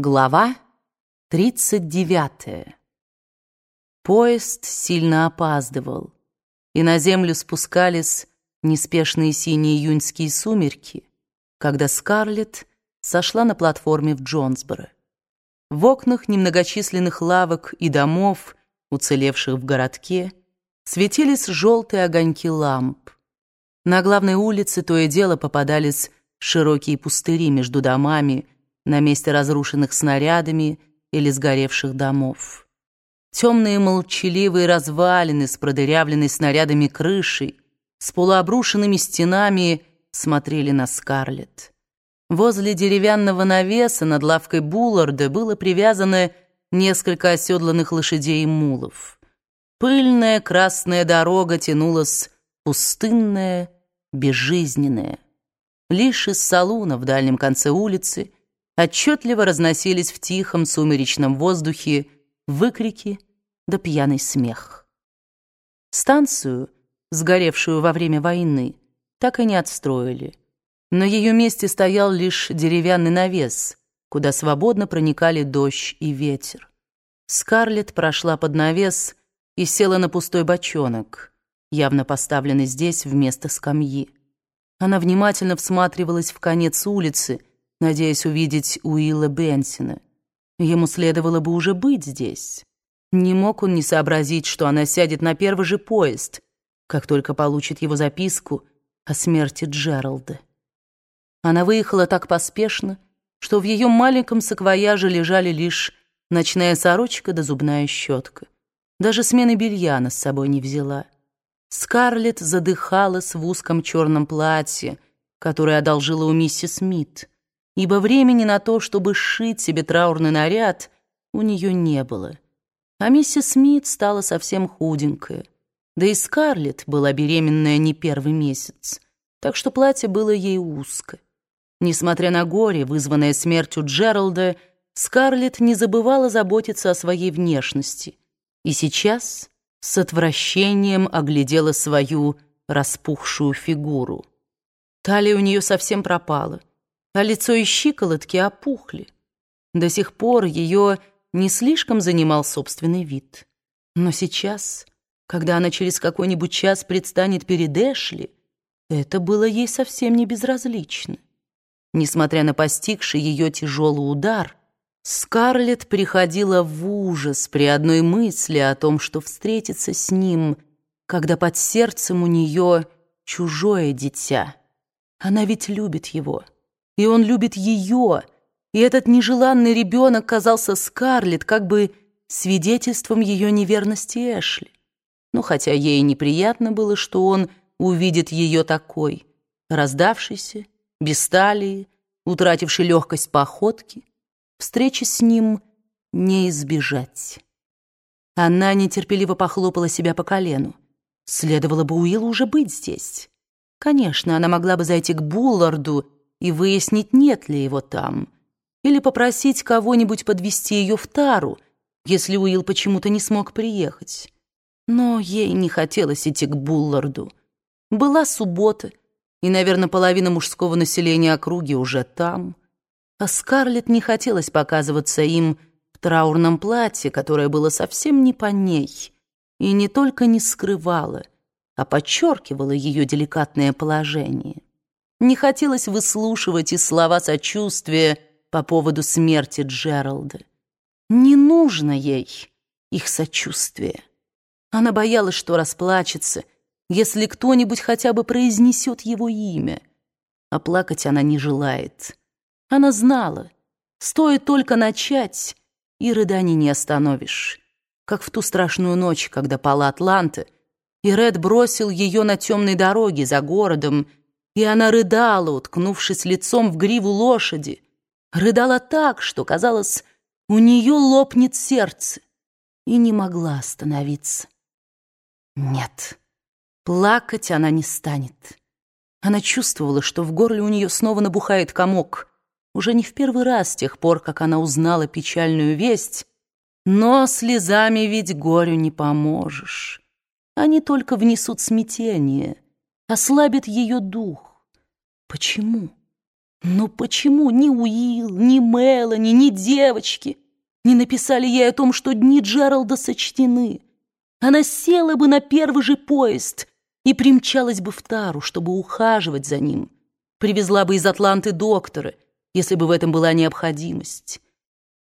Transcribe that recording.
Глава 39. Поезд сильно опаздывал, и на землю спускались неспешные синие июньские сумерки, когда Скарлетт сошла на платформе в Джонсборо. В окнах немногочисленных лавок и домов, уцелевших в городке, светились желтые огоньки ламп. На главной улице то и дело попадались широкие пустыри между домами, на месте разрушенных снарядами или сгоревших домов. Темные молчаливые развалины с продырявленной снарядами крышей, с полуобрушенными стенами смотрели на Скарлетт. Возле деревянного навеса над лавкой Булларда было привязано несколько оседланных лошадей и мулов. Пыльная красная дорога тянулась пустынная, безжизненная. Лишь из салуна в дальнем конце улицы отчетливо разносились в тихом сумеречном воздухе выкрики да пьяный смех. Станцию, сгоревшую во время войны, так и не отстроили. На ее месте стоял лишь деревянный навес, куда свободно проникали дождь и ветер. Скарлетт прошла под навес и села на пустой бочонок, явно поставленный здесь вместо скамьи. Она внимательно всматривалась в конец улицы, надеясь увидеть Уилла Бенсина. Ему следовало бы уже быть здесь. Не мог он не сообразить, что она сядет на первый же поезд, как только получит его записку о смерти Джералда. Она выехала так поспешно, что в ее маленьком саквояже лежали лишь ночная сорочка да зубная щетка. Даже смены белья она с собой не взяла. Скарлетт задыхалась в узком черном платье, которое одолжила у миссис Смит ибо времени на то, чтобы сшить себе траурный наряд, у нее не было. А миссис Смит стала совсем худенькая. Да и Скарлетт была беременная не первый месяц, так что платье было ей узко. Несмотря на горе, вызванное смертью Джералда, Скарлетт не забывала заботиться о своей внешности. И сейчас с отвращением оглядела свою распухшую фигуру. Талия у нее совсем пропала а лицо и щиколотки опухли. До сих пор ее не слишком занимал собственный вид. Но сейчас, когда она через какой-нибудь час предстанет перед Эшли, это было ей совсем не безразлично. Несмотря на постигший ее тяжелый удар, Скарлетт приходила в ужас при одной мысли о том, что встретится с ним, когда под сердцем у нее чужое дитя. Она ведь любит его и он любит ее, и этот нежеланный ребенок казался Скарлетт как бы свидетельством ее неверности Эшли. Ну, хотя ей неприятно было, что он увидит ее такой, раздавшейся, без талии, утратившей легкость походки, встречи с ним не избежать. Она нетерпеливо похлопала себя по колену. Следовало бы Уиллу уже быть здесь. Конечно, она могла бы зайти к Булларду и выяснить, нет ли его там, или попросить кого-нибудь подвести ее в Тару, если Уилл почему-то не смог приехать. Но ей не хотелось идти к Булларду. Была суббота, и, наверное, половина мужского населения округи уже там. А Скарлетт не хотелось показываться им в траурном платье, которое было совсем не по ней, и не только не скрывало, а подчеркивало ее деликатное положение. Не хотелось выслушивать и слова сочувствия по поводу смерти Джералда. Не нужно ей их сочувствие. Она боялась, что расплачется, если кто-нибудь хотя бы произнесет его имя. А плакать она не желает. Она знала, стоит только начать, и рыданий не остановишь. Как в ту страшную ночь, когда пала Атланта, и Ред бросил ее на темной дороге за городом, и она рыдала, уткнувшись лицом в гриву лошади. Рыдала так, что, казалось, у нее лопнет сердце, и не могла остановиться. Нет, плакать она не станет. Она чувствовала, что в горле у нее снова набухает комок. Уже не в первый раз с тех пор, как она узнала печальную весть, но слезами ведь горю не поможешь. Они только внесут смятение, ослабят ее дух. Почему? Но почему ни Уилл, ни Мелани, ни девочки не написали ей о том, что дни Джералда сочтены? Она села бы на первый же поезд и примчалась бы в Тару, чтобы ухаживать за ним. Привезла бы из Атланты доктора, если бы в этом была необходимость.